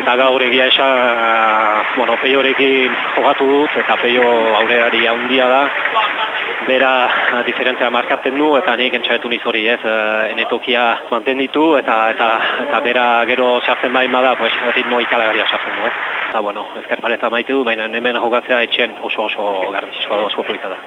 eta gaur egia esan, ah, bueno, peiorekin jogatu dut, eta peio aurreari handia da, bera ah, diferentzia markatzen du, eta nik entxaretu niz hori, ez, eh, enetokia mantenditu, eta, eta, eta bera gero sartzen bain bada, pues, ritmo ikalagarria sartzen du, ez. Eta, bueno, ezker paleta maite du, baina hemen jokatzea etxen oso oso garbiz, oso da.